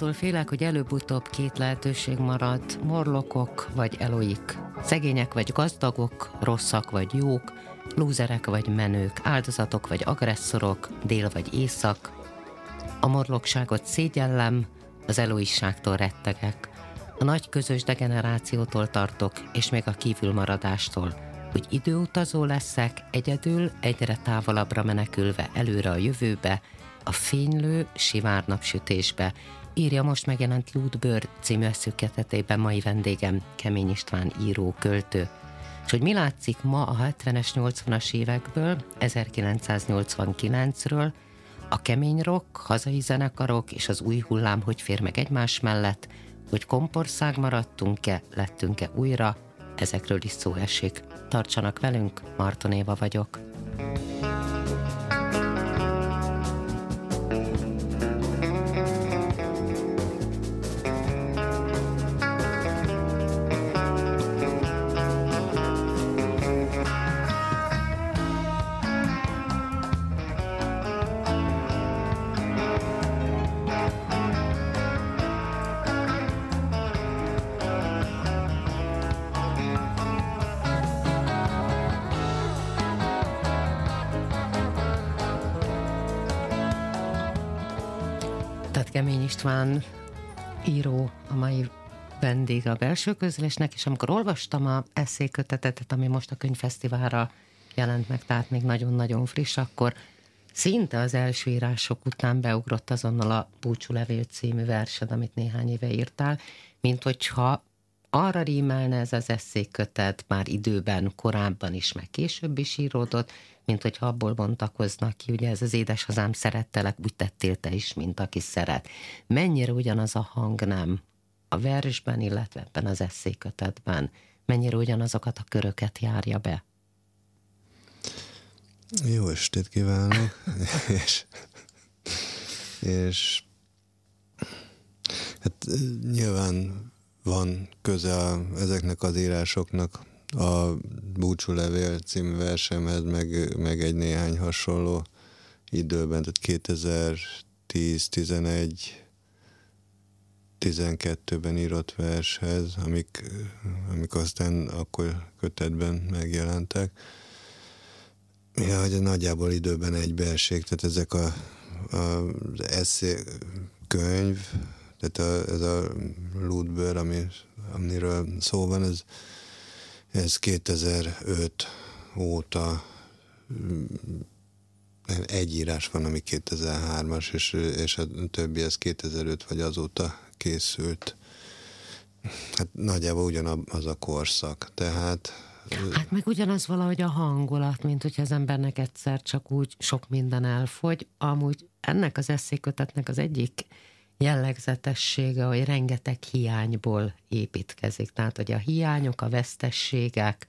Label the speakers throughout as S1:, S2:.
S1: Attól félek, hogy előbb-utóbb két lehetőség marad, morlokok vagy eloik, szegények vagy gazdagok, rosszak vagy jók, lúzerek vagy menők, áldozatok vagy agresszorok, dél vagy észak. A morlokságot szégyellem, az eloisságtól rettegek. A nagy közös degenerációtól tartok, és még a kívülmaradástól, hogy időutazó leszek, egyedül, egyre távolabbra menekülve előre a jövőbe, a fénylő, sivár napsütésbe, írja most megjelent Lúdbőr című eszüketetében mai vendégem, Kemény István író, költő. És hogy mi látszik ma a 70-es, 80-as évekből, 1989-ről, a kemény rock, hazai zenekarok és az új hullám hogy fér meg egymás mellett, hogy kompország maradtunk-e, lettünk-e újra, ezekről is szó esik. Tartsanak velünk, Marton Éva vagyok. Kemény István író, a mai vendég a belső közlésnek, és amikor olvastam a eszékötetetet, ami most a könyvfesztiválra jelent meg, tehát még nagyon-nagyon friss, akkor szinte az első írások után beugrott azonnal a Búcsúlevél című versed, amit néhány éve írtál, mint hogyha arra rímelne ez az eszékötet már időben, korábban is, meg később is íródott, mint hogyha abból bontakoznak ki, ugye ez az édeshazám szerettelek, úgy tettél te is, mint aki szeret. Mennyire ugyanaz a hang nem a versben, illetve ebben az eszékötetben, mennyire ugyanazokat a köröket járja be?
S2: Jó estét kívánok, és, és hát nyilván van köze a, ezeknek az írásoknak a Búcsúlevél című versemhez, meg, meg egy néhány hasonló időben, tehát 2010, 11, 12-ben írott vershez, amik, amik aztán akkor kötetben megjelentek. Ja, hogy nagyjából időben egybeesik, tehát ezek a, a eszé könyv, tehát a, ez a Ludbőr, ami, amiről szó van, ez, ez 2005 óta mm, egy írás van, ami 2003-as, és, és a többi ez 2005 vagy azóta készült. Hát nagyjából ugyanaz a korszak. Tehát
S1: Hát meg ugyanaz valahogy a hangulat, mint hogyha az embernek egyszer csak úgy sok minden elfogy. Amúgy ennek az eszékötetnek az egyik jellegzetessége, hogy rengeteg hiányból építkezik. Tehát, hogy a hiányok, a vesztességek,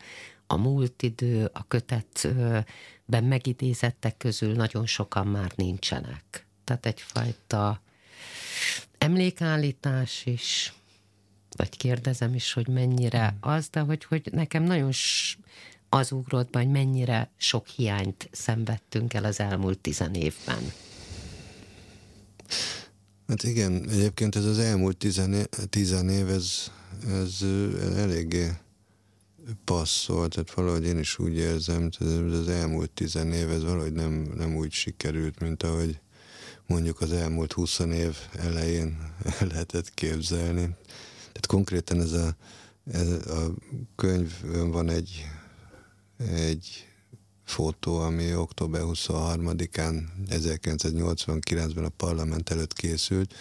S1: a múlt idő, a kötetben megidézettek közül nagyon sokan már nincsenek. Tehát egyfajta emlékállítás is, vagy kérdezem is, hogy mennyire az, de hogy, hogy nekem nagyon az ugrott hogy mennyire sok hiányt szenvedtünk el az elmúlt tizen évben.
S2: Hát igen, egyébként ez az elmúlt tizen, tizen év, ez, ez eléggé passzol, tehát valahogy én is úgy érzem, ez az elmúlt tizen év, ez valahogy nem, nem úgy sikerült, mint ahogy mondjuk az elmúlt 20 év elején lehetett képzelni. Tehát konkrétan ez a, ez a könyv van egy, egy fotó, ami október 23-án 1989-ben a parlament előtt készült,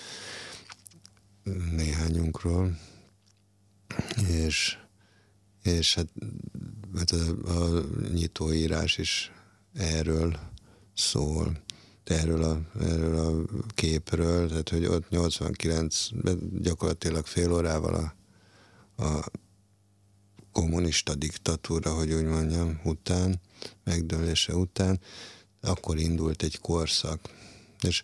S2: néhányunkról, és, és hát, hát a, a nyitóírás is erről szól. erről a, erről a képről, tehát hogy ott 89, gyakorlatilag fél órával a, a kommunista diktatúra, hogy úgy mondjam, után, megdőlése után, akkor indult egy korszak. És,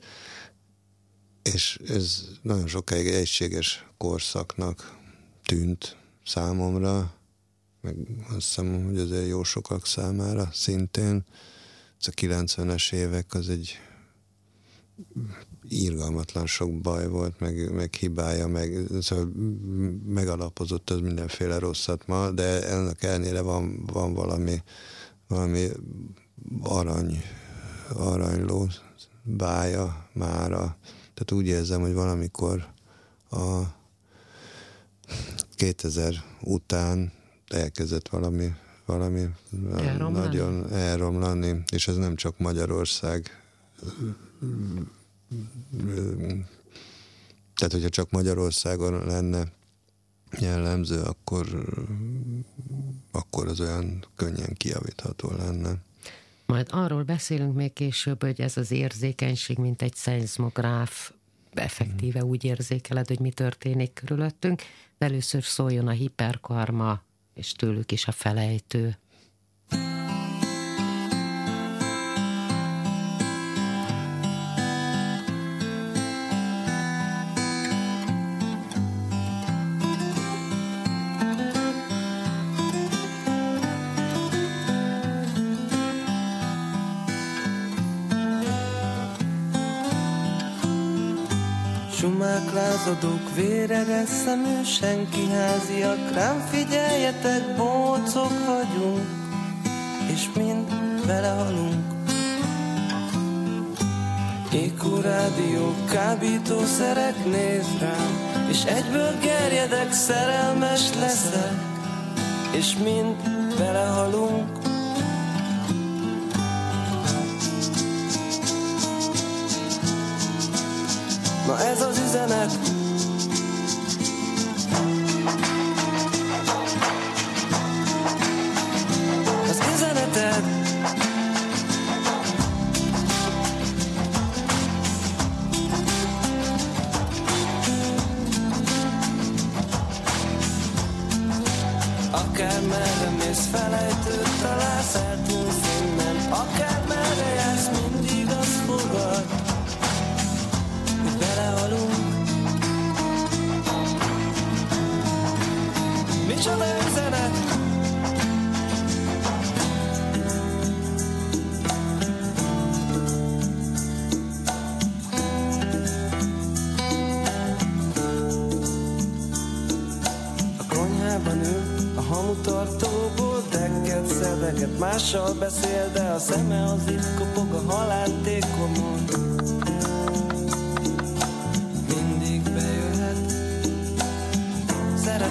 S2: és ez nagyon sokáig egységes korszaknak tűnt számomra, meg azt hiszem, hogy azért jó sokak számára szintén. Ez a 90-es évek az egy írgalmatlan sok baj volt, meg, meg hibája, meg szóval megalapozott az mindenféle rosszat ma, de ennek ellenére van, van valami, valami arany, aranyló bája mára. Tehát úgy érzem, hogy valamikor a 2000 után elkezdett valami, valami elromlani. nagyon elromlani, és ez nem csak Magyarország tehát, hogyha csak Magyarországon lenne jellemző, akkor, akkor az olyan könnyen kiavítható lenne.
S1: Majd arról beszélünk még később, hogy ez az érzékenység, mint egy szeizmográf, effektíve úgy érzékeled, hogy mi történik körülöttünk. De először szóljon a hiperkarma, és tőlük is a felejtő.
S3: Sumák, lázadók, vére szemű, senki háziak, rám figyeljetek, bócok vagyunk, és mind belehalunk. Ékó rádió, kábítószerek néz rám, és egyből gerjedek, szerelmes leszek, és mind belehalunk. Na ez az üzenet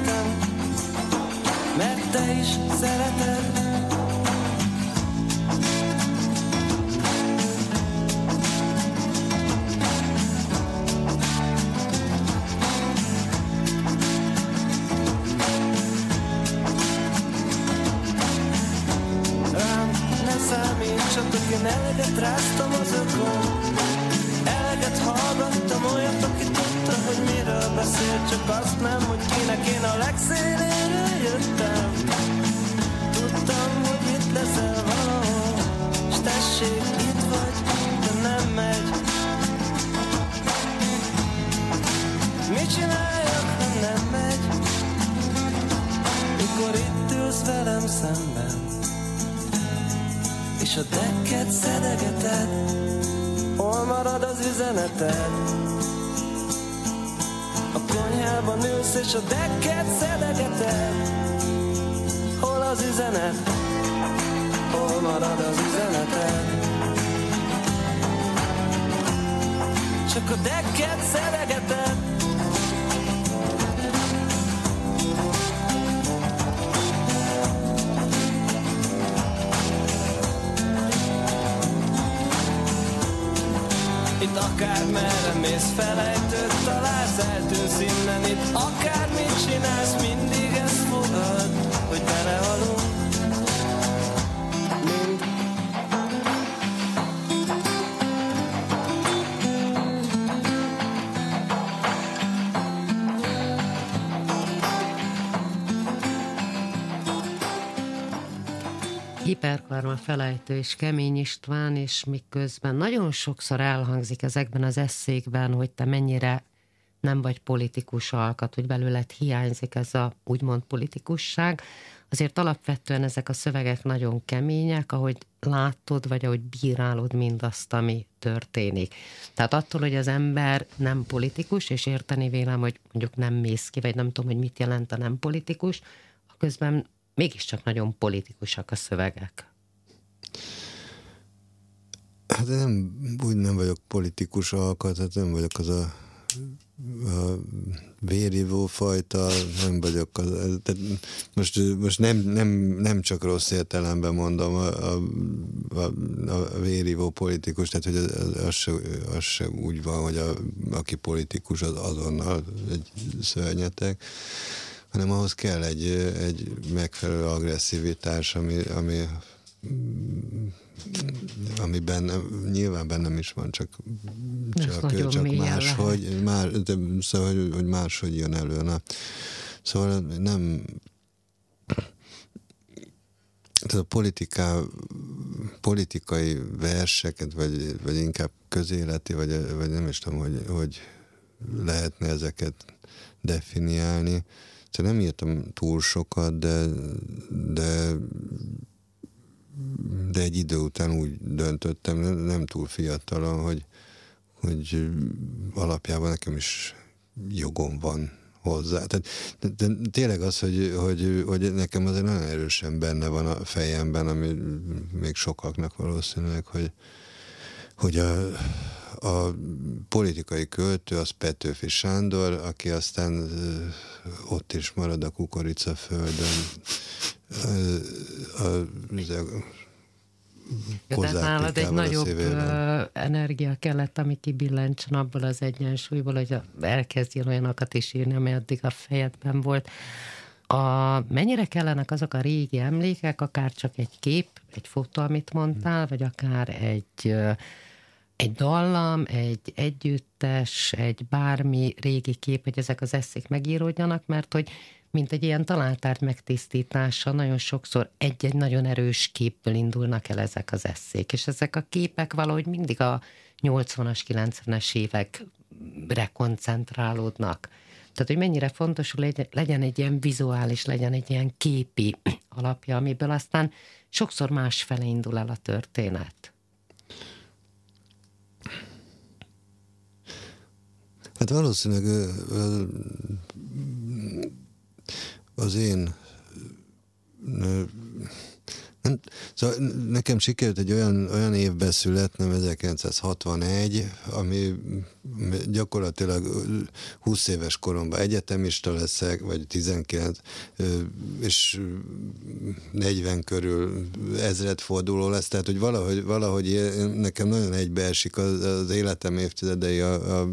S3: szeretem, mert te is szereted.
S1: Hiperkarma felejtő és Kemény István, és miközben nagyon sokszor elhangzik ezekben az eszékben, hogy te mennyire nem vagy politikus alkat, hogy belőled hiányzik ez a úgymond politikusság, azért alapvetően ezek a szövegek nagyon kemények, ahogy látod, vagy ahogy bírálod mindazt, ami történik. Tehát attól, hogy az ember nem politikus, és érteni vélem, hogy mondjuk nem mész ki, vagy nem tudom, hogy mit jelent a nem politikus, közben mégiscsak nagyon politikusak a szövegek.
S2: Hát nem, úgy nem vagyok politikus alkat, hát nem vagyok az a a vérívó fajta, nem vagyok az, tehát most, most nem, nem, nem csak rossz értelemben mondom a, a, a, a vérívó politikus, tehát hogy az, az, se, az se úgy van, hogy a, aki politikus az azonnal egy szörnyetek, hanem ahhoz kell egy, egy megfelelő agresszivitás, ami, ami ami benne, nyilván bennem is van, csak, csak, csak máshogy, más, de, szóval, hogy, hogy máshogy jön elő. Na. Szóval nem tehát a politiká, politikai verseket, vagy, vagy inkább közéleti, vagy, vagy nem is tudom, hogy, hogy lehetne ezeket definiálni. Szóval nem írtam túl sokat, de, de de egy idő után úgy döntöttem, nem túl fiatalon, hogy, hogy alapjában nekem is jogom van hozzá. Tehát, de, de tényleg az, hogy, hogy, hogy nekem azért nagyon erősen benne van a fejemben, ami még sokaknak valószínűleg, hogy, hogy a, a politikai költő az Petőfi Sándor, aki aztán ott is marad a kukoricaföldön, a, a, a
S1: Ja, tehát nálad egy nagyobb szívében. energia kellett, ami kibillentsen abból az egyensúlyból, hogy elkezdjél olyanokat is írni, ami addig a fejedben volt. A, mennyire kellenek azok a régi emlékek, akár csak egy kép, egy fotó, amit mondtál, vagy akár egy egy dallam, egy együttes, egy bármi régi kép, hogy ezek az eszék megíródjanak, mert hogy mint egy ilyen találtárt megtisztítása, nagyon sokszor egy-egy nagyon erős képből indulnak el ezek az eszék, és ezek a képek valahogy mindig a 80-as, 90-es évekre koncentrálódnak. Tehát, hogy mennyire fontos, hogy legyen egy ilyen vizuális, legyen egy ilyen képi alapja, amiből aztán sokszor másfele indul el a történet.
S2: Hát valószínűleg az én nem, szóval nekem sikerült egy olyan, olyan évben születnem, 1961, ami gyakorlatilag 20 éves koromban egyetemista leszek, vagy 19, és 40 körül ezredforduló lesz, tehát hogy valahogy, valahogy nekem nagyon egybeesik az, az életem évtizedei a, a,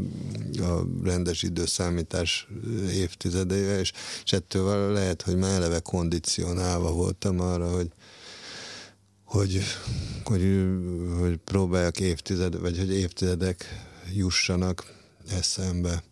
S2: a rendes időszámítás évtizedeivel, és, és ettől lehet, hogy már eleve kondicionálva voltam arra, hogy hogy, hogy, hogy próbálják évtized, vagy hogy évtizedek jussanak eszembe.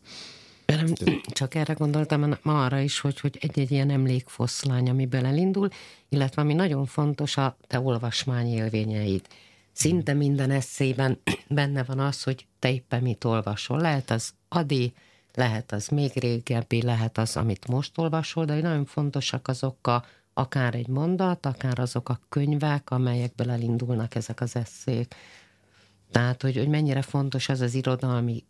S1: Nem, csak erre gondoltam ma arra is, hogy, hogy egy-egy ilyen emlékfoszlány, amiből elindul, illetve ami nagyon fontos, a te olvasmány élvényeid. Szinte minden eszében benne van az, hogy te éppen mit olvasol. Lehet az Adi, lehet az még régebbi, lehet az, amit most olvasol, de nagyon fontosak azok a akár egy mondat, akár azok a könyvek, amelyekből elindulnak ezek az eszék. Tehát, hogy, hogy mennyire fontos az az irodalmi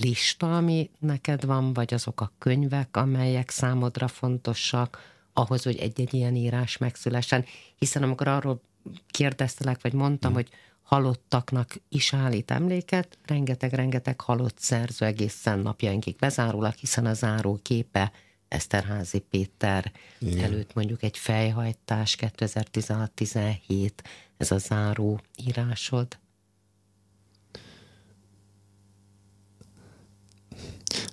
S1: lista, ami neked van, vagy azok a könyvek, amelyek számodra fontosak ahhoz, hogy egy-egy ilyen írás megszülessen. Hiszen amikor arról kérdeztelek, vagy mondtam, mm. hogy halottaknak is állít emléket, rengeteg-rengeteg halott szerző egészen napjainkig bezárulak, hiszen a záró képe Eszterházi Péter Igen. előtt mondjuk egy fejhajtás 2016-17, ez a záró írásod?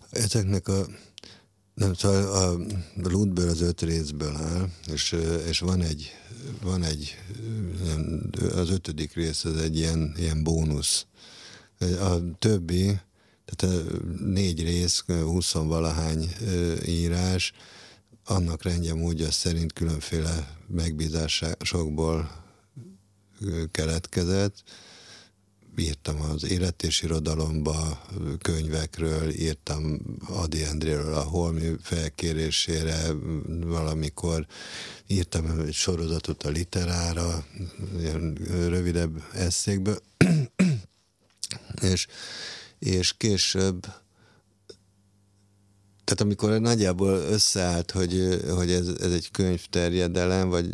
S2: Ezeknek a nem, szóval a Ludből az öt részből áll, és, és van egy, van egy, az ötödik rész az egy ilyen, ilyen bónusz. A többi, tehát négy rész, 20 valahány írás, annak rendje módja szerint különféle megbízásokból keletkezett. Írtam az élet és irodalomba könyvekről, írtam Adi Endréről a Holmi felkérésére, valamikor írtam egy sorozatot a literára, ilyen rövidebb eszékből, és, és később tehát amikor nagyjából összeállt, hogy, hogy ez, ez egy könyvterjedelem, vagy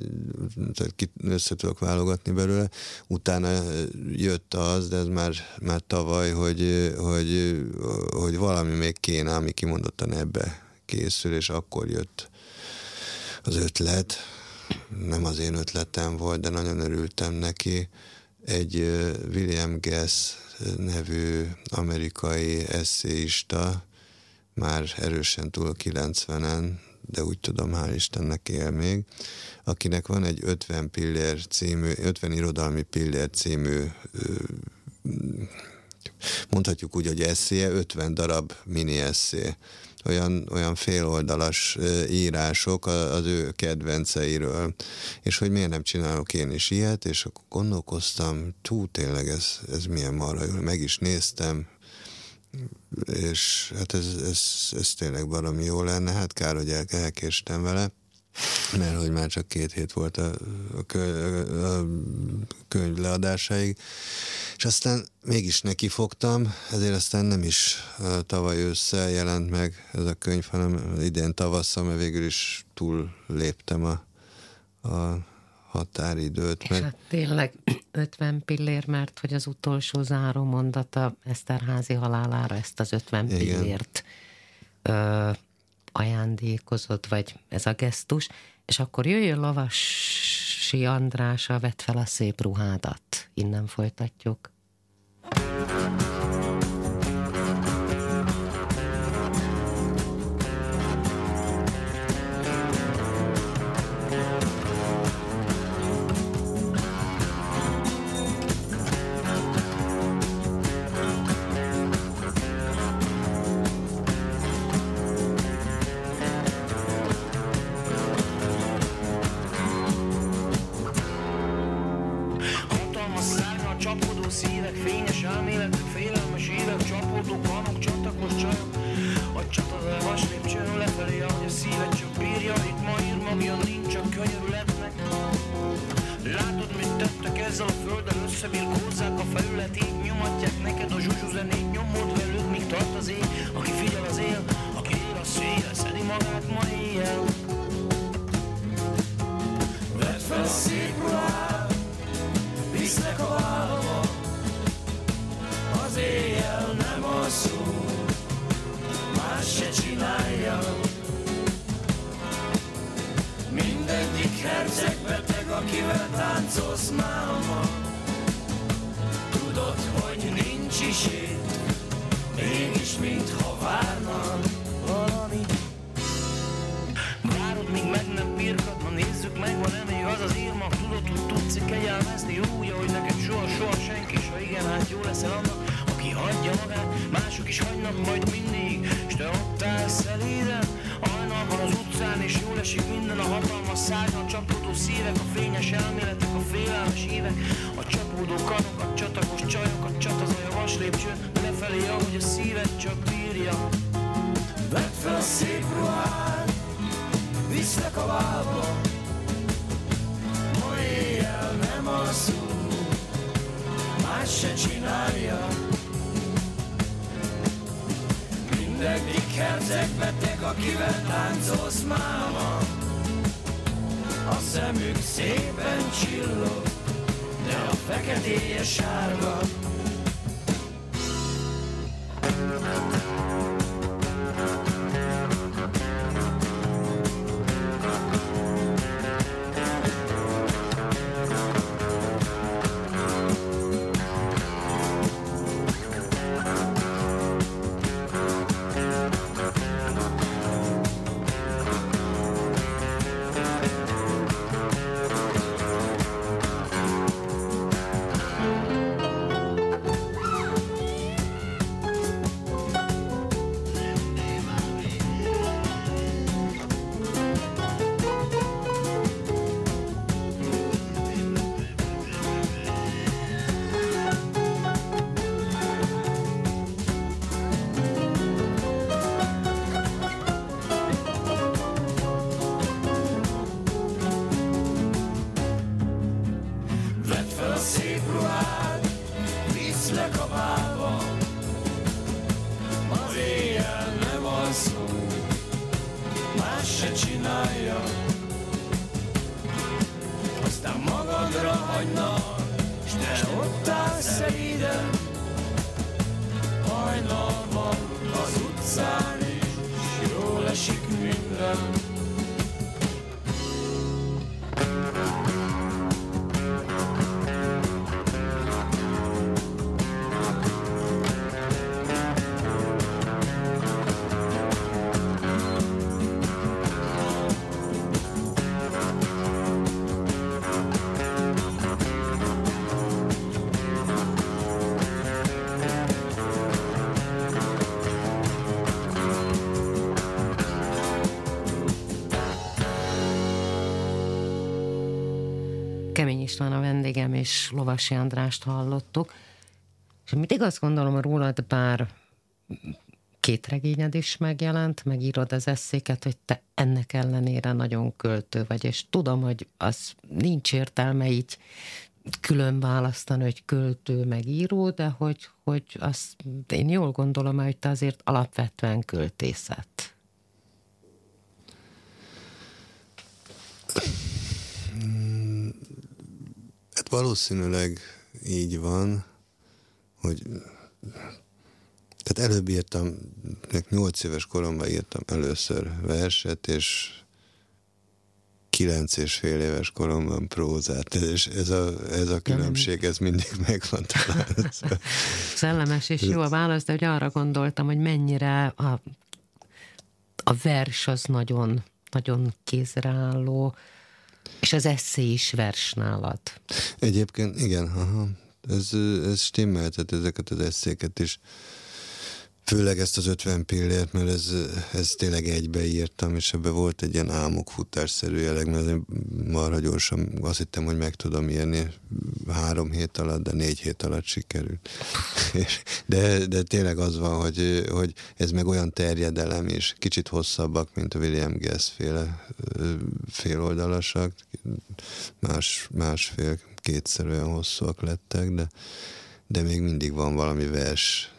S2: össze tudok válogatni belőle, utána jött az, de ez már, már tavaly, hogy, hogy, hogy valami még kéne, ami kimondottan ebbe készül, és akkor jött az ötlet. Nem az én ötletem volt, de nagyon örültem neki. Egy William Guess nevű amerikai eszéista, már erősen túl 90-en, de úgy tudom, hál' Istennek él még, akinek van egy 50 pillér című, 50 irodalmi pillér című mondhatjuk úgy, hogy eszéje, 50 darab mini eszé. Olyan, olyan féloldalas írások az ő kedvenceiről, és hogy miért nem csinálok én is ilyet, és akkor gondolkoztam, tú, tényleg ez, ez milyen marha jól, meg is néztem, és hát ez, ez, ez tényleg valami jó lenne, hát kár, hogy el, elkéstem vele, mert hogy már csak két hét volt a, a, kö, a könyv leadásáig, és aztán mégis neki fogtam, ezért aztán nem is tavaly ősszel jelent meg ez a könyv, hanem idén tavasszal, mert végül is túl léptem a, a határidőt.
S4: Mert... Hát tényleg 50 pillér, mert hogy az utolsó záró mondata Eszterházi halálára ezt az 50 Igen. pillért ö, ajándékozott, vagy ez a gesztus, és akkor jöjjön Lavasi Andrása, vett fel a szép ruhádat. Innen folytatjuk. lesz máma
S5: Tudod, hogy nincs is itt Mégis mintha várna. Valami. Várod, míg meg nem pirkad, ma nézzük meg, van-e még az
S4: az írma Tudod, hogy tudsz kegyelmezni. Úgy, hogy neked soha, soha senki
S5: S
S4: ha igen, hát jó leszel annak, aki hagyja magát Mások is hagynak majd mindig, és
S5: te ott állsz szelíden utcán és jól esik minden
S4: a hatalmas szájon csapódó szívek, a fényes elméletek, a félelmes hívek, a csapódó karokat, csatagos csajokat, csatazaj a vas lépcsőn, lefelé, ahogy a szíved csak bírja.
S6: Vedd fel a szép ruhát, viszlek a vába, ma éjjel nem alszunk, más se csinálja. Mindenki kerzekbe akivel táncolsz, máma. A szemük szépen csillog, de a feketéje sárga.
S1: Kemény István a vendégem, és Lovasi Andrást hallottuk. És mindig azt gondolom rólad, bár két regényed is megjelent, megírod az eszéket, hogy te ennek ellenére nagyon költő vagy, és tudom, hogy az nincs értelme így külön választani, hogy költő, meg író, de hogy, hogy azt én jól gondolom, hogy te azért alapvetően költészet.
S2: Hát valószínűleg így van, hogy tehát előbb írtam, 8 éves koromban írtam először verset, és kilenc és fél éves koromban prózát, és ez a, ez a különbség, ez mindig megvan talán.
S1: Szellemes és jó a válasz, de hogy arra gondoltam, hogy mennyire a, a vers az nagyon, nagyon kézreálló, és az eszé is vers nálad.
S2: Egyébként igen, aha. Ez, ez stimmel, tehát ezeket az eszéket is Főleg ezt az 50 pillért, mert ez, ez tényleg egybeírtam, és ebbe volt egy ilyen álmokfutásszerű jelleg, mert én marha gyorsan azt hittem, hogy meg tudom írni három hét alatt, de négy hét alatt sikerült. de, de tényleg az van, hogy, hogy ez meg olyan terjedelem is, kicsit hosszabbak, mint a William Guest féle féloldalasak, más, másfél, kétszer olyan hosszúak lettek, de de még mindig van valami vers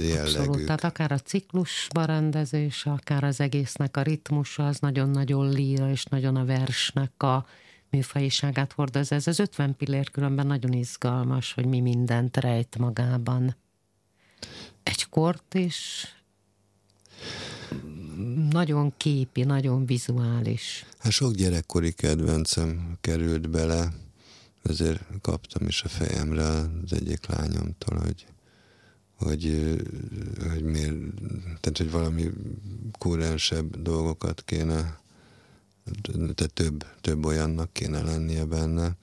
S2: jellegű. Abszolút,
S1: tehát akár a ciklus rendezés, akár az egésznek a ritmusa, az nagyon-nagyon líra, és nagyon a versnek a műfajiságát hordoz. Ez az 50 pillér különben nagyon izgalmas, hogy mi mindent rejt magában. Egy kort is nagyon képi, nagyon vizuális.
S2: Hát sok gyerekkori kedvencem került bele, ezért kaptam is a fejemre az egyik lányomtól, hogy, hogy, hogy miért, tehát hogy valami kúrensebb dolgokat kéne, tehát több, több olyannak kéne lennie benne.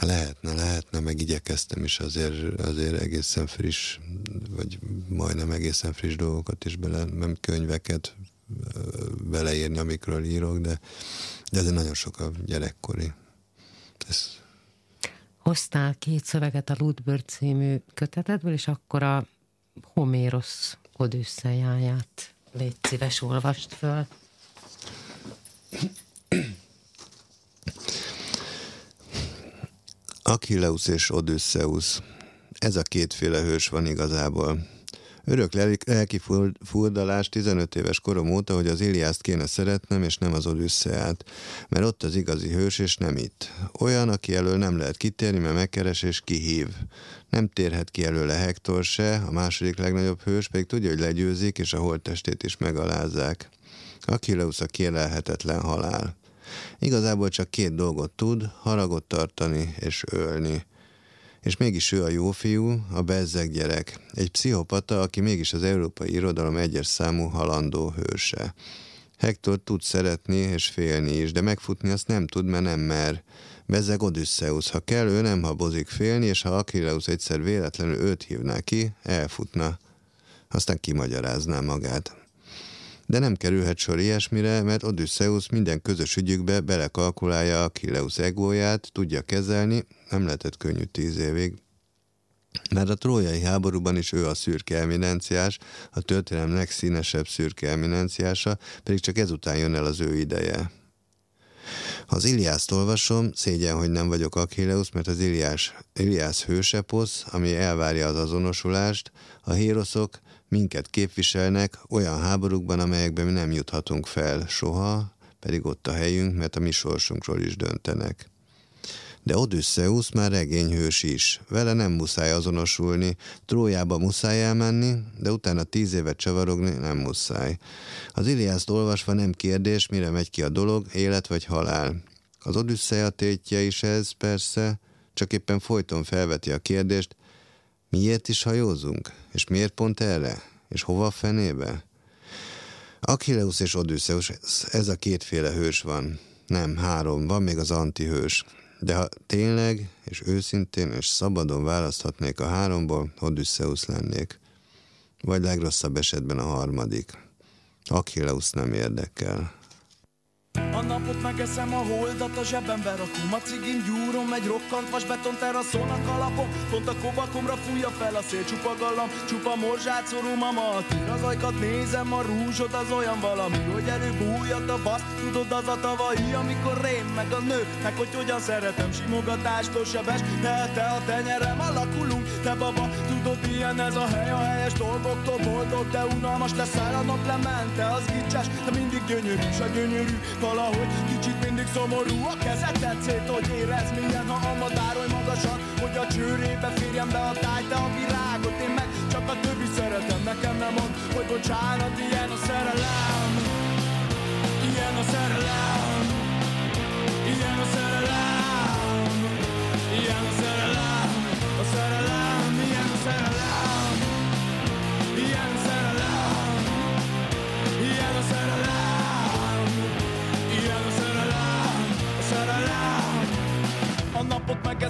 S2: Lehetne, lehetne, meg igyekeztem is azért, azért egészen friss, vagy majdnem egészen friss dolgokat is bele, nem könyveket beleírni, amikről írok, de, de ez nagyon sok a gyerekkori. Ez
S1: hoztál két szöveget a Ludbird című kötetedből, és akkor a Homérosz Odüsszejáját légy szíves, olvast föl.
S2: Achilleus és Odysseus. Ez a kétféle hős van igazából. Örök lelki furdalás 15 éves korom óta, hogy az Iliászt kéne szeretnem, és nem az Odüsszeát, mert ott az igazi hős, és nem itt. Olyan, aki elől nem lehet kitérni, mert megkeres és kihív. Nem térhet ki előle Hektor se, a második legnagyobb hős, pedig tudja, hogy legyőzik, és a holttestét is megalázzák. Achilleus a kielelhetetlen halál. Igazából csak két dolgot tud, haragot tartani és ölni. És mégis ő a jó fiú, a bezzeg gyerek. Egy pszichopata, aki mégis az európai irodalom egyes számú halandó hőse. Hector tud szeretni és félni is, de megfutni azt nem tud, mert nem mer. Bezeg Odysseus. Ha kell, ő nem habozik félni, és ha Achilleus egyszer véletlenül őt hívná ki, elfutna. Aztán kimagyarázná magát. De nem kerülhet sor ilyesmire, mert Odysseus minden közös ügyükbe belekalkulálja Achilleus egóját, tudja kezelni, nem lehetett könnyű tíz évig, mert a trójai háborúban is ő a szürke eminenciás, a történelem legszínesebb szürke eminenciása, pedig csak ezután jön el az ő ideje. Ha az Iliászt olvasom, szégyen, hogy nem vagyok Achilleus, mert az Iliás, Iliász hőseposz, ami elvárja az azonosulást, a héroszok minket képviselnek olyan háborúkban, amelyekben mi nem juthatunk fel soha, pedig ott a helyünk, mert a mi sorsunkról is döntenek. De Odysseus már regényhős is. Vele nem muszáj azonosulni. Trójába muszáj elmenni, de utána tíz évet csavarogni nem muszáj. Az Iliászt olvasva nem kérdés, mire megy ki a dolog, élet vagy halál. Az Odüsszeja tétje is ez, persze, csak éppen folyton felveti a kérdést, miért is hajózunk? És miért pont erre? És hova a fenébe? Achilleus és Odysseus, ez a kétféle hős van. Nem, három, van még az antihős. De ha tényleg, és őszintén, és szabadon választhatnék a háromból, Odysseus lennék. Vagy legrosszabb esetben a harmadik. Achilleus nem érdekel.
S5: A napot megeszem, a holdat a zsebembe rakom. A cigin gyúrom, egy rokkant vas beton teraszolnak alapom Pont a kovakomra fújja fel a szél csupa gallam Csupa morzsát szorom a matír Az nézem, a rúzsod az olyan valami Hogy előbújjad a basz, tudod az a tavalyi Amikor rém meg a nő, meg hogy hogyan szeretem Simogatástól sebes, de te a tenyerem Alakulunk, te baba, tudod ilyen ez a hely A helyes dolgoktól boldog, de unalmas leszel A nap lemente, az gicses, de mindig gyönyörű, s a gyönyörű Valahogy. Kicsit mindig szomorú A kezed tetszét, hogy érez milyen Ha a madároly magasan Hogy a csőrébe férjen be a táj Te a virágot, én meg csak a többi szeretem. Nekem nem mond, hogy bocsánat Ilyen a szerelem. Ilyen a szerelem. Ilyen a szerelem. Ilyen a szerelem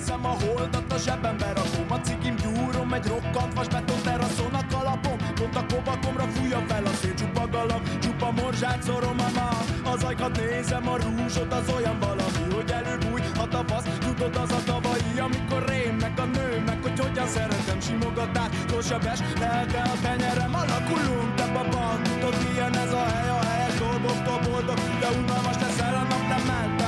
S5: megeszem, a holdat a zsebembe rakom. A cigim gyúrom, egy rokkant vas beton teraszon a kalapom Pont a kovakomra fújja fel a szél csupa galam Csupa morzsát szorom a nap Az ajkat nézem, a rúzsot az olyan valami Hogy előbúj a tavasz, tudod az a tavalyi Amikor rém meg a nő, meg hogy hogyan szeretem Simogatás, sebes, lelke a tenyerem. Alakulunk, te baban, tudod ilyen ez a hely A helyes dolgoktól boldog, de unalmas a nap nem ment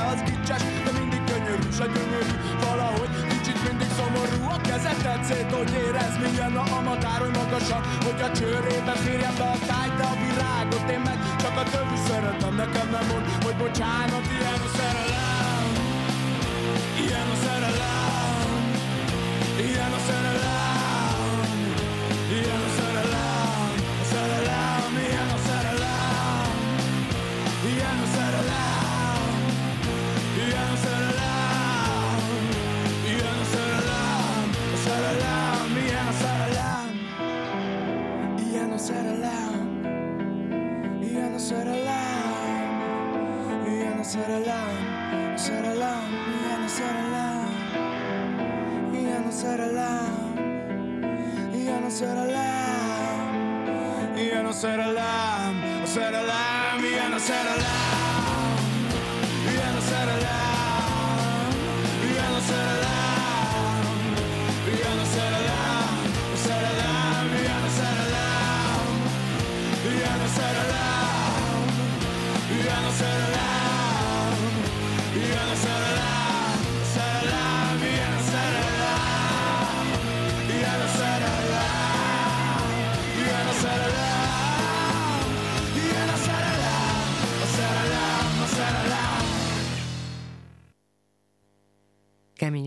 S5: gyönyörű, s a gyönyörű. Valahogy kicsit mindig szomorú A kezed tetszét, hogy érez milyen a amatáron magasan Hogy a csőrébe férjen be a táj, de a virágot én meg Csak a többi szeretem, nekem nem mond, hogy bocsánat Ilyen a szerelem. Ilyen a szerelem. Ilyen a szerelem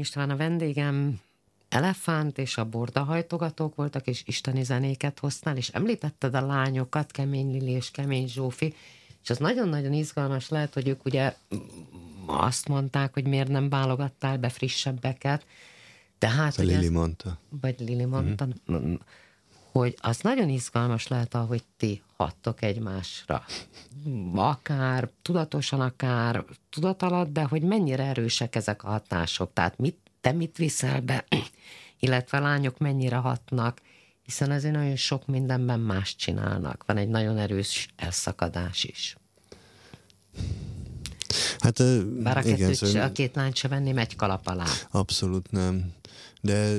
S1: István a vendégem, Elefánt és a bordahajtogatók voltak, és isteni zenéket hoztál, és említetted a lányokat, Kemény Lili és Kemény Zsófi, és az nagyon-nagyon izgalmas lehet, hogy ők ugye azt mondták, hogy miért nem válogattál be frissebbeket, de hát... Ugye
S2: Lili
S1: ez-
S2: mondta.
S1: vagy Lili mondta, mm. hogy az nagyon izgalmas lehet, ahogy ti hattok egymásra. Akár tudatosan, akár tudat alatt, de hogy mennyire erősek ezek a hatások. Tehát mit, te mit viszel be, illetve lányok mennyire hatnak, hiszen azért nagyon sok mindenben más csinálnak. Van egy nagyon erős elszakadás is.
S2: Hát
S1: Bár a,
S2: igen,
S1: kettőt,
S2: szóval-
S1: a két lányt se venném egy kalap alá.
S2: Abszolút nem. De,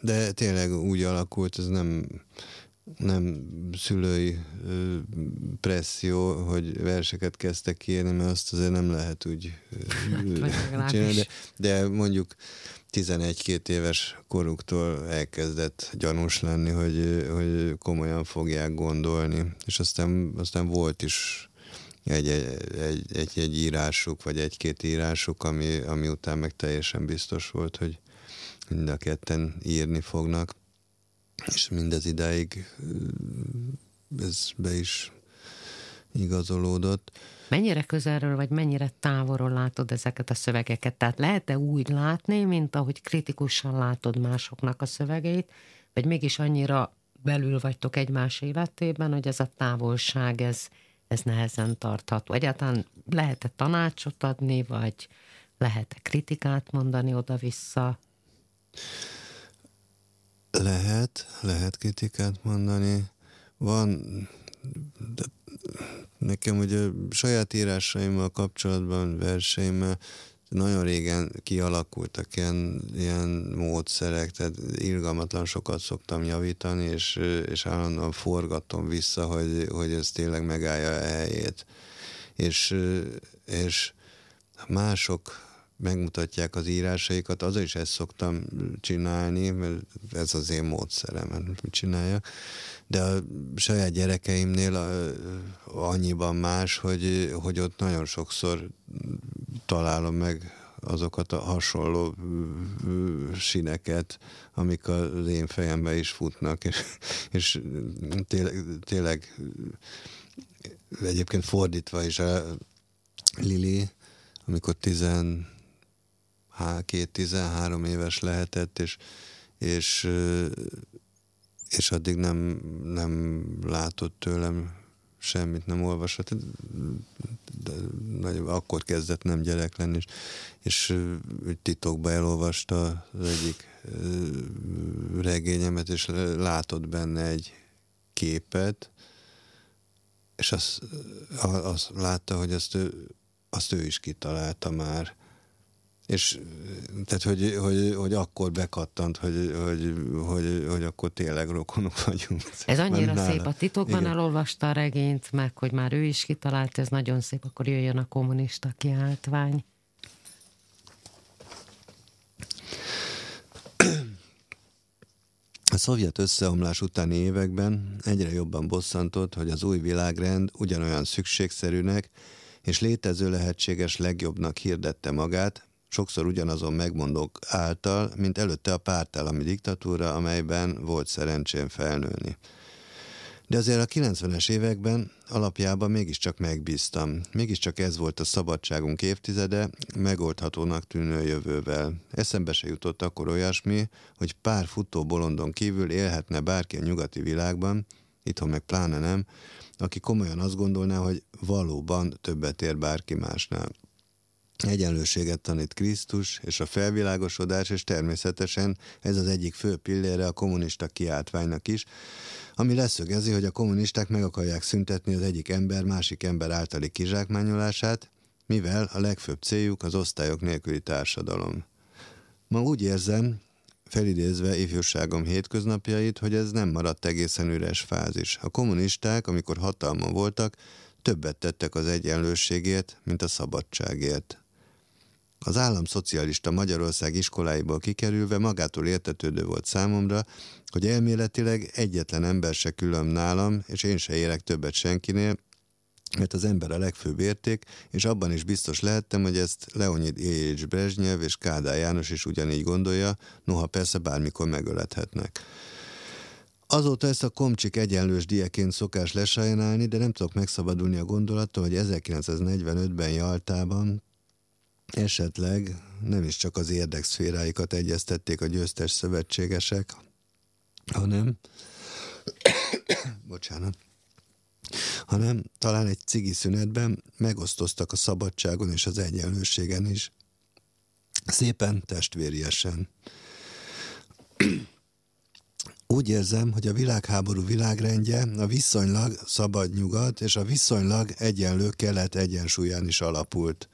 S2: de tényleg úgy alakult, ez nem, nem szülői presszió, hogy verseket kezdtek írni, mert azt azért nem lehet úgy hát, csinálni, de, de mondjuk 11-2 éves koruktól elkezdett gyanús lenni, hogy, hogy komolyan fogják gondolni, és aztán, aztán volt is egy, egy, egy, egy írásuk, vagy egy-két írásuk, ami, ami után meg teljesen biztos volt, hogy mind a ketten írni fognak, és mindez idáig ez be is igazolódott.
S1: Mennyire közelről, vagy mennyire távolról látod ezeket a szövegeket? Tehát lehet-e úgy látni, mint ahogy kritikusan látod másoknak a szövegeit, vagy mégis annyira belül vagytok egymás életében, hogy ez a távolság, ez, ez nehezen tartható. Egyáltalán lehet-e tanácsot adni, vagy lehet-e kritikát mondani oda-vissza?
S2: Lehet, lehet kritikát mondani. Van, de nekem ugye saját írásaimmal kapcsolatban, verseimmel nagyon régen kialakultak ilyen, ilyen módszerek, tehát irgalmatlan sokat szoktam javítani, és, és állandóan forgatom vissza, hogy, hogy ez tényleg megállja a helyét. És, és mások megmutatják az írásaikat, az is ezt szoktam csinálni, mert ez az én módszerem, mit csinálja. De a saját gyerekeimnél annyiban más, hogy, hogy ott nagyon sokszor találom meg azokat a hasonló sineket, amik az én fejembe is futnak, és, és tényleg, tényleg egyébként fordítva is a Lili, amikor tizen két 13 éves lehetett, és, és, és addig nem, nem látott tőlem semmit, nem olvasott. De akkor kezdett nem gyerek lenni, és, és titokba elolvasta az egyik regényemet, és látott benne egy képet, és azt, azt látta, hogy azt ő, azt ő is kitalálta már és tehát, hogy, hogy, hogy akkor bekattant, hogy, hogy, hogy, hogy akkor tényleg rokonok vagyunk.
S1: Ez annyira nála. szép, a titokban Igen. elolvasta a regényt, meg hogy már ő is kitalált, ez nagyon szép, akkor jöjjön a kommunista kiáltvány.
S2: A szovjet összeomlás utáni években egyre jobban bosszantott, hogy az új világrend ugyanolyan szükségszerűnek és létező lehetséges legjobbnak hirdette magát, sokszor ugyanazon megmondók által, mint előtte a pártállami diktatúra, amelyben volt szerencsém felnőni. De azért a 90-es években alapjában mégiscsak megbíztam. Mégiscsak ez volt a szabadságunk évtizede, megoldhatónak tűnő jövővel. Eszembe se jutott akkor olyasmi, hogy pár futó bolondon kívül élhetne bárki a nyugati világban, itthon meg pláne nem, aki komolyan azt gondolná, hogy valóban többet ér bárki másnál egyenlőséget tanít Krisztus és a felvilágosodás, és természetesen ez az egyik fő pillére a kommunista kiáltványnak is, ami leszögezi, hogy a kommunisták meg akarják szüntetni az egyik ember másik ember általi kizsákmányolását, mivel a legfőbb céljuk az osztályok nélküli társadalom. Ma úgy érzem, felidézve ifjúságom hétköznapjait, hogy ez nem maradt egészen üres fázis. A kommunisták, amikor hatalma voltak, többet tettek az egyenlőségért, mint a szabadságért. Az államszocialista Magyarország iskoláiból kikerülve magától értetődő volt számomra, hogy elméletileg egyetlen ember se külön nálam, és én se érek többet senkinél, mert az ember a legfőbb érték, és abban is biztos lehettem, hogy ezt Leonid Ilyich Brezsnyev és Kádár János is ugyanígy gondolja, noha persze bármikor megölethetnek. Azóta ezt a komcsik egyenlős dieként szokás lesajnálni, de nem tudok megszabadulni a gondolattól, hogy 1945-ben Jaltában Esetleg nem is csak az érdekszféráikat egyeztették a győztes szövetségesek, hanem bocsánat, hanem talán egy cigi szünetben megosztoztak a szabadságon és az egyenlőségen is. Szépen testvériesen. Úgy érzem, hogy a világháború világrendje a viszonylag szabad nyugat és a viszonylag egyenlő kelet egyensúlyán is alapult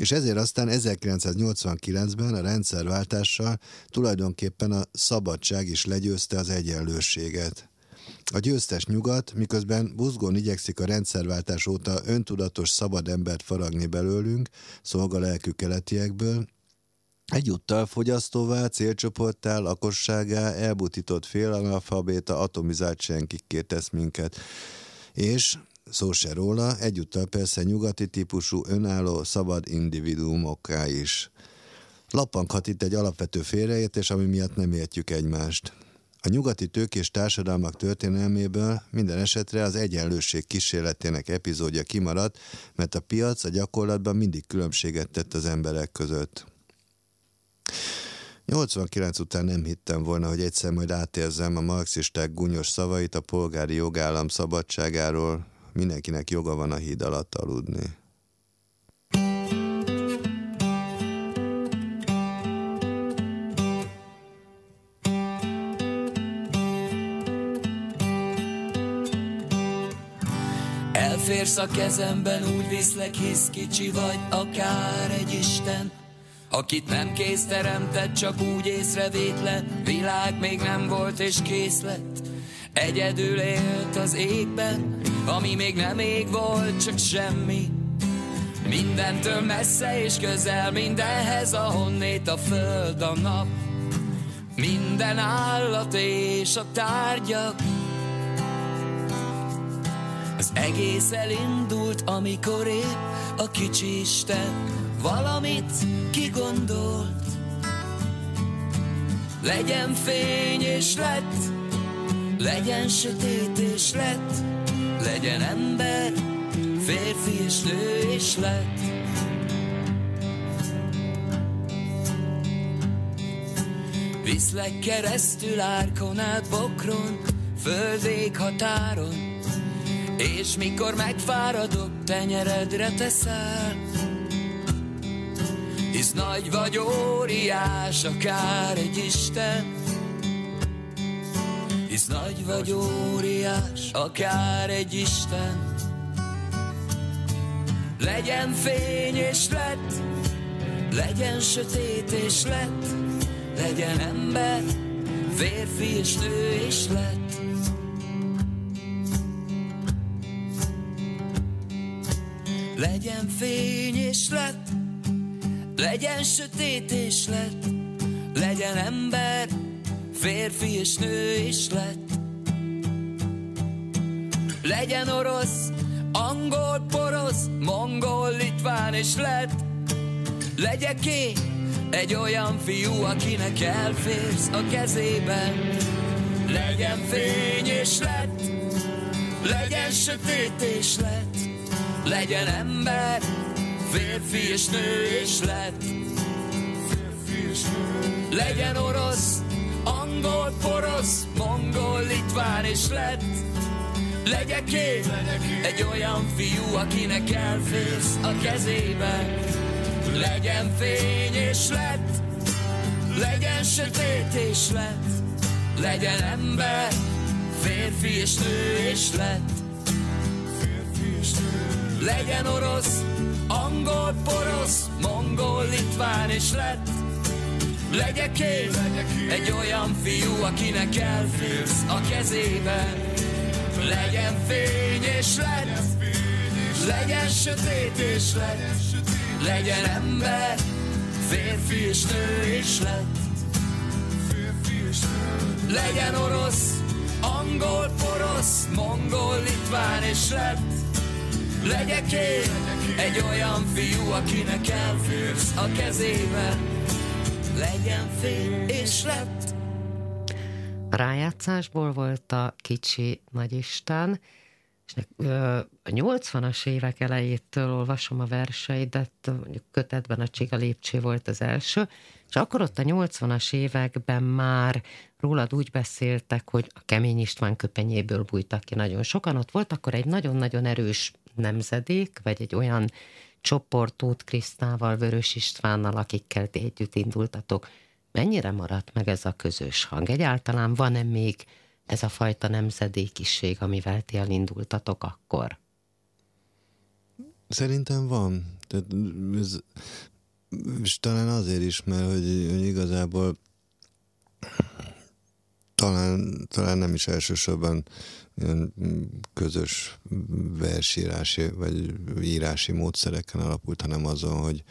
S2: és ezért aztán 1989-ben a rendszerváltással tulajdonképpen a szabadság is legyőzte az egyenlőséget. A győztes nyugat, miközben buzgón igyekszik a rendszerváltás óta öntudatos szabad embert faragni belőlünk, szolgalelkű keletiekből, Egyúttal fogyasztóvá, célcsoporttá, lakosságá, elbutított félanalfabéta, atomizált senkikké tesz minket. És szó se róla, egyúttal persze nyugati típusú, önálló, szabad individuumokká is. Lappanghat itt egy alapvető félreértés, ami miatt nem értjük egymást. A nyugati tőkés társadalmak történelméből minden esetre az egyenlőség kísérletének epizódja kimaradt, mert a piac a gyakorlatban mindig különbséget tett az emberek között. 89 után nem hittem volna, hogy egyszer majd átérzem a marxisták gúnyos szavait a polgári jogállam szabadságáról, mindenkinek joga van a híd alatt aludni.
S7: Elférsz a kezemben, úgy viszlek, hisz kicsi vagy, akár egy Isten, Akit nem kész teremtett, csak úgy észrevétlen, világ még nem volt és kész lett. Egyedül élt az égben, ami még nem ég volt, csak semmi. Mindentől messze és közel, mindenhez a honnét a föld, a nap. Minden állat és a tárgyak. Az egész elindult, amikor épp a kicsi Isten valamit kigondolt. Legyen fény és lett, legyen sötét és lett, legyen ember, férfi és nő és lett. Viszlek keresztül árkon át bokron, földék határon, és mikor megfáradok, tenyeredre teszel, hisz nagy vagy óriás, akár egy Isten. Nagy vagy óriás, akár egy Isten. Legyen fény és lett, legyen sötét és lett, legyen ember, férfi és nő és lett. Legyen fény és lett, legyen sötét és lett, legyen ember, férfi és nő is lett. Legyen orosz, angol, porosz, mongol, litván és lett. Legyeké egy olyan fiú, akinek elférsz a kezében. Legyen fény és lett, legyen sötét és lett, legyen ember, Férfi és nő és lett Legyen orosz, angol, porosz, mongol, litván és lett. Legyek egy olyan fiú, akinek elférsz a kezébe. Legyen fény és lett Legyen sötét és lett. Legyen ember, férfi és nő és lett. Legyen orosz, angol, porosz, mongol, litván és lett. Legyek én egy olyan fiú, akinek elférsz a kezébe. Legyen fény és lett, legyen sötét és lett, legyen ember, férfi és nő és lett. Legyen orosz, angol, porosz, mongol, litván és lett. Legyek én egy olyan fiú, akinek elférsz a kezében. Legyen fény és lett.
S1: Rájátszásból volt a kicsi nagyisten, és a 80-as évek elejétől olvasom a verseidet, mondjuk kötetben a Csiga lépcső volt az első, és akkor ott a 80-as években már rólad úgy beszéltek, hogy a Kemény István köpenyéből bújtak ki nagyon sokan. Ott volt akkor egy nagyon-nagyon erős nemzedék, vagy egy olyan csoport Tóth Krisztával, Vörös Istvánnal, akikkel együtt indultatok. Mennyire maradt meg ez a közös hang? Egyáltalán van-e még ez a fajta nemzedékiség, amivel ti elindultatok akkor?
S2: Szerintem van. Tehát ez, és talán azért is, mert hogy, hogy igazából talán, talán nem is elsősorban közös versírási vagy írási módszereken alapult, hanem azon, hogy,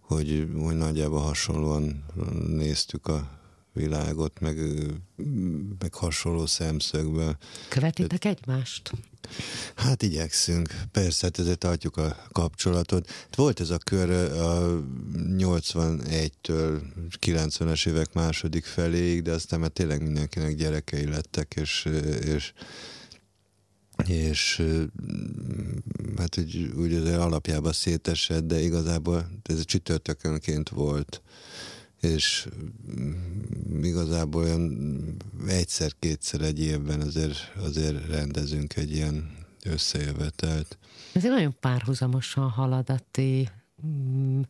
S2: hogy, hogy nagyjából hasonlóan néztük a világot, meg, meg hasonló szemszögből.
S1: Követitek egymást?
S2: Hát igyekszünk, persze, hát ezért tartjuk a kapcsolatot. Volt ez a kör a 81-től 90-es évek második feléig, de aztán már tényleg mindenkinek gyerekei lettek, és, és és hát úgy, úgy az alapjában szétesett, de igazából ez a csütörtökönként volt és igazából olyan egyszer-kétszer egy évben azért, azért rendezünk egy ilyen összejövetelt.
S1: Ez egy nagyon párhuzamosan haladati mm,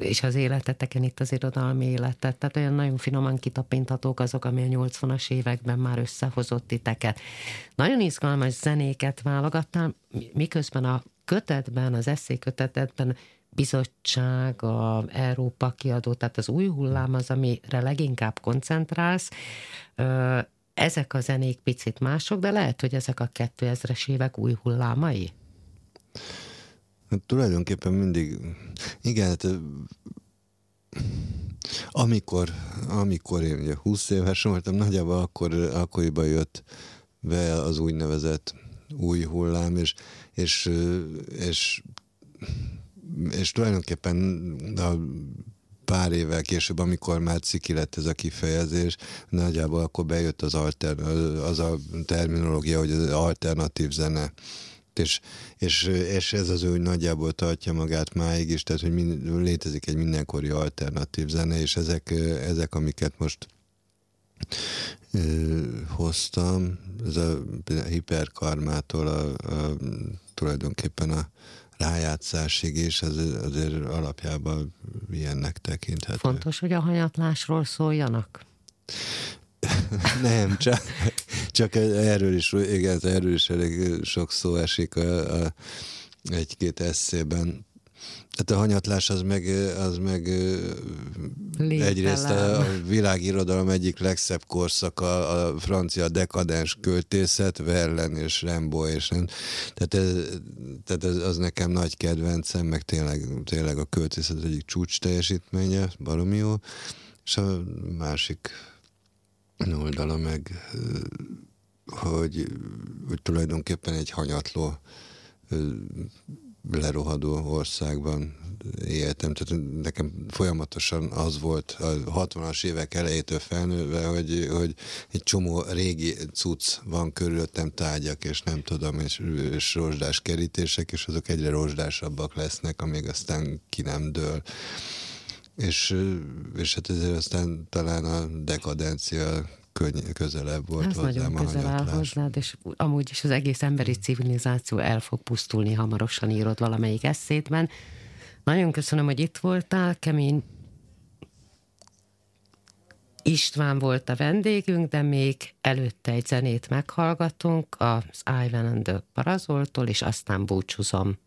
S1: és az életeteken itt az irodalmi életet. Tehát olyan nagyon finoman kitapinthatók azok, ami a 80-as években már összehozott titeket. Nagyon izgalmas zenéket válogattál, miközben a kötetben, az eszékötetetben bizottság, a Európa kiadó, tehát az új hullám az, amire leginkább koncentrálsz. Ezek a zenék picit mások, de lehet, hogy ezek a 2000-es évek új hullámai?
S2: Hát tulajdonképpen mindig, igen, hát amikor, amikor én ugye 20 éves voltam, nagyjából akkor, akkoriban jött be az úgynevezett új hullám, és, és, és és tulajdonképpen a pár évvel később, amikor már ciki lett ez a kifejezés, nagyjából akkor bejött az, alter, az a terminológia, hogy az alternatív zene. És, és, és ez az ő nagyjából tartja magát máig is, tehát hogy mind, létezik egy mindenkori alternatív zene, és ezek, ezek amiket most ö, hoztam, ez a hiperkarmától a, a, tulajdonképpen a rájátszásig is, ez azért alapjában ilyennek tekinthető.
S1: Fontos, hogy a hanyatlásról szóljanak?
S2: Nem, csak, csak erről is, igen, erről is elég sok szó esik a, a, egy-két eszében. Tehát a hanyatlás az meg, az meg egyrészt a, a világirodalom egyik legszebb korszaka, a francia dekadens költészet, Verlen és Rembo, és nem. Tehát, ez, tehát ez, az nekem nagy kedvencem, meg tényleg, tényleg a költészet egyik csúcs teljesítménye, baromi jó. És a másik oldala meg, hogy, hogy tulajdonképpen egy hanyatló lerohadó országban éltem, tehát nekem folyamatosan az volt a 60-as évek elejétől felnőve, hogy, hogy egy csomó régi cucc van körülöttem, tárgyak, és nem tudom, és, és rozsdás kerítések, és azok egyre rozsdásabbak lesznek, amíg aztán ki nem dől. És, és hát ezért aztán talán a dekadencia könny- közelebb volt Ez
S1: nagyon közel áll hozzád, és amúgy is az egész emberi civilizáció el fog pusztulni hamarosan, írod valamelyik eszétben. Nagyon köszönöm, hogy itt voltál, kemény István volt a vendégünk, de még előtte egy zenét meghallgatunk az Ivan and the Parazoltól, és aztán búcsúzom.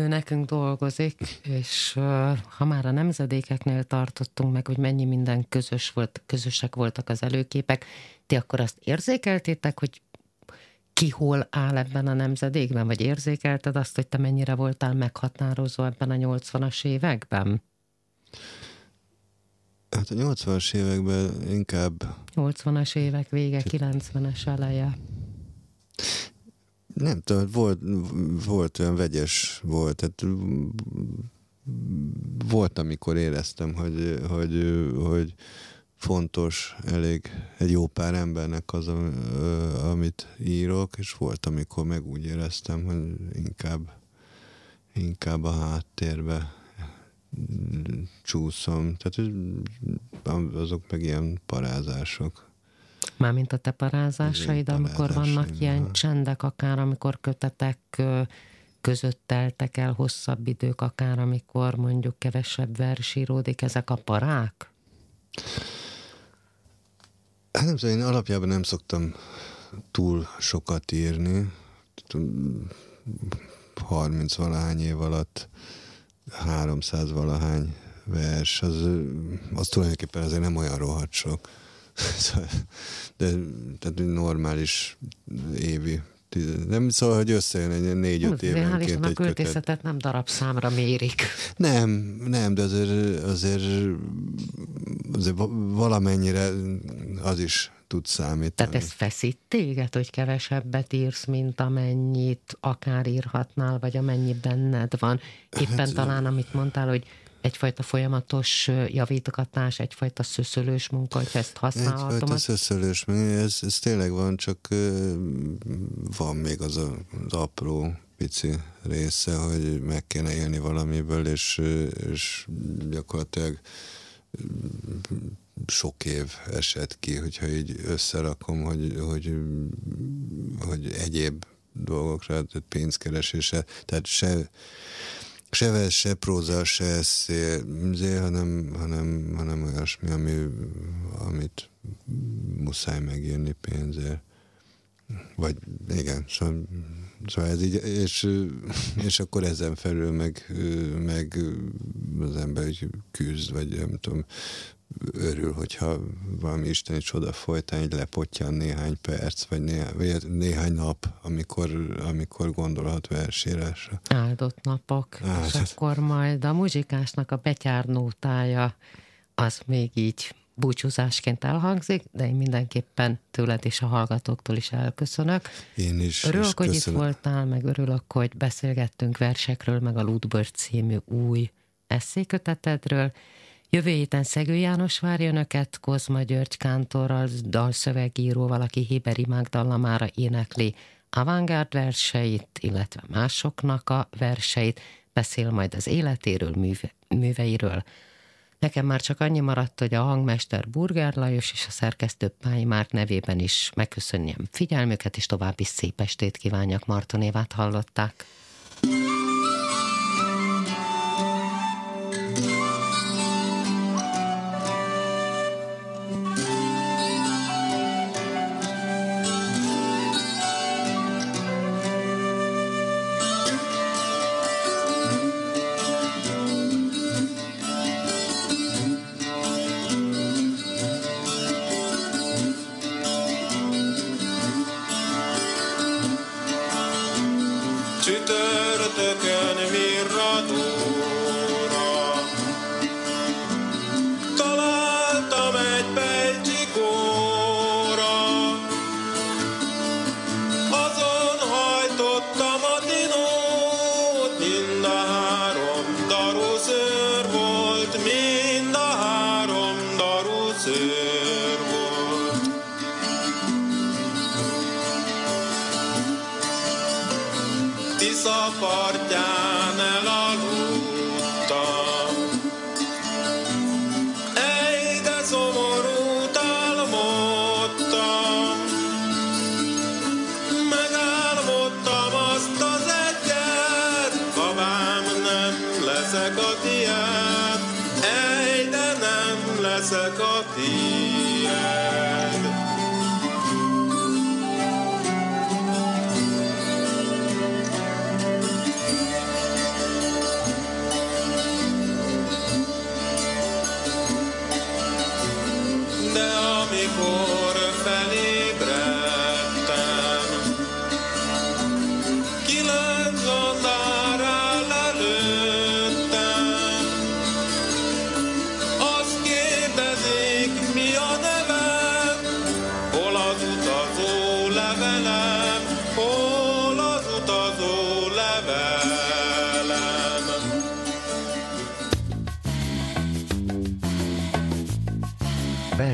S1: Idő nekünk dolgozik, és ha már a nemzedékeknél tartottunk meg, hogy mennyi minden közös volt, közösek voltak az előképek, ti akkor azt érzékeltétek, hogy ki hol áll ebben a nemzedékben, vagy érzékelted azt, hogy te mennyire voltál meghatározó ebben a 80-as években?
S2: Hát a 80-as években inkább...
S1: 80-as évek vége, 90-es eleje.
S2: Nem tudom, volt, volt olyan vegyes volt, tehát volt, amikor éreztem, hogy, hogy, hogy fontos elég egy jó pár embernek az, amit írok, és volt, amikor meg úgy éreztem, hogy inkább, inkább a háttérbe csúszom. Tehát azok meg ilyen parázások.
S1: Mármint a te parázásaid, amikor vannak ilyen csendek, akár amikor kötetek között teltek el hosszabb idők, akár amikor mondjuk kevesebb vers íródik, ezek a parák?
S2: Hát nem tudom, én alapjában nem szoktam túl sokat írni. 30 valahány év alatt 300 valahány vers, az, az tulajdonképpen azért nem olyan rohadt sok. De tehát normális évi nem szóval, hogy összejön egy négy-öt évenként
S1: egy a költészetet nem darabszámra mérik.
S2: Nem, nem, de azért, azért, azért valamennyire az is tud számítani.
S1: Tehát ez feszít téged, hogy kevesebbet írsz, mint amennyit akár írhatnál, vagy amennyi benned van. Éppen hát, talán, amit mondtál, hogy egyfajta folyamatos javítogatás, egyfajta szöszölős munka, hogy ezt használhatom.
S2: Egyfajta szöszölős, ez, ez tényleg van, csak van még az a, az apró pici része, hogy meg kéne élni valamiből, és, és gyakorlatilag sok év esett ki, hogyha így összerakom, hogy, hogy, hogy egyéb dolgokra, tehát pénzkeresésre, tehát se se vers, se próza, se eszé, hanem, hanem, hanem olyasmi, ami, amit muszáj megírni pénzért. Vagy igen, szóval, szóval ez így, és, és akkor ezen felül meg, meg az ember küzd, vagy nem tudom, örül, hogyha valami isteni csoda folytán egy lepottyan néhány perc, vagy néhány, vagy néhány nap, amikor, amikor gondolhat versírásra.
S1: Áldott napok. Áldott. És akkor majd a muzsikásnak a betyárnótája az még így búcsúzásként elhangzik, de én mindenképpen tőled és a hallgatóktól is elköszönök.
S2: Én is.
S1: Örülök, hogy itt voltál, meg örülök, hogy beszélgettünk versekről, meg a Ludbird című új eszékötetedről. Jövő héten Szegő János várja önöket, Kozma György kántorral, dalszövegíróval, aki Héberi Magdallamára énekli avantgárd verseit, illetve másoknak a verseit, beszél majd az életéről, műve, műveiről. Nekem már csak annyi maradt, hogy a hangmester Burger Lajos és a szerkesztő Pályi Márk nevében is megköszönjem figyelmüket, és további szép estét kívánjak. Martonévát hallották.